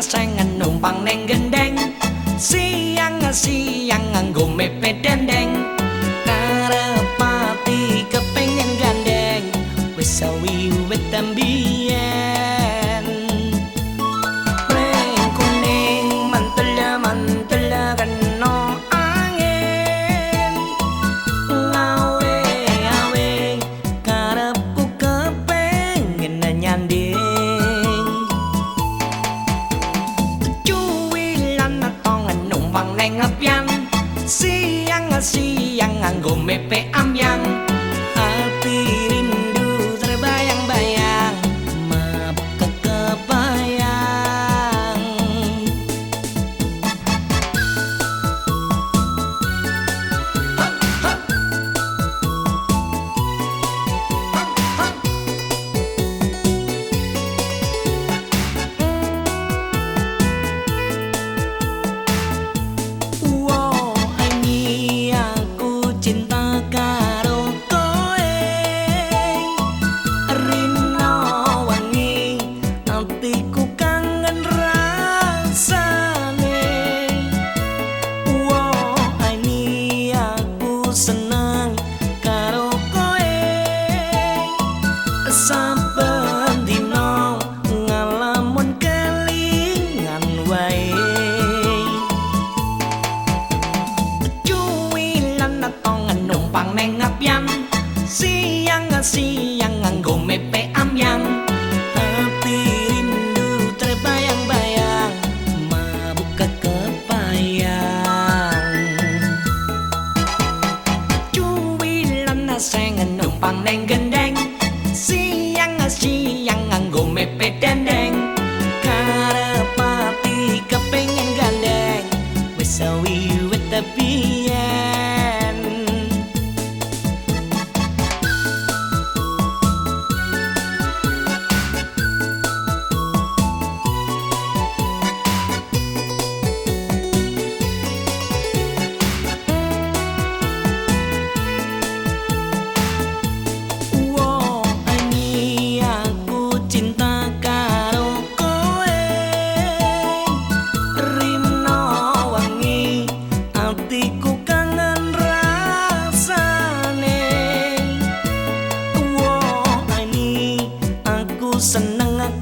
sang anh nung bằng neng gân đen. Si ăn si neng apian ngang siang ngombe pe amyang pangneng abyan Siang siang gome pe amyan Hati rindu terbayang-bayang ma buka kepayang cuwi Mabuk na Cuwilan naseng numpang neng gendeng Siang siang gome pe dendeng Karepati kepengen gandeng Wisawi with the bee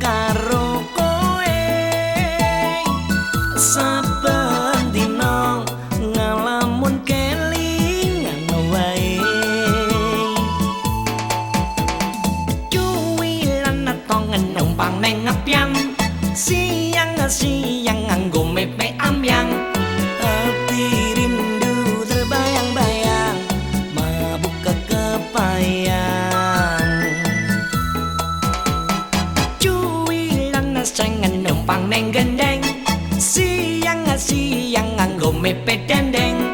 karo koe sampai siang anggo mepet dendeng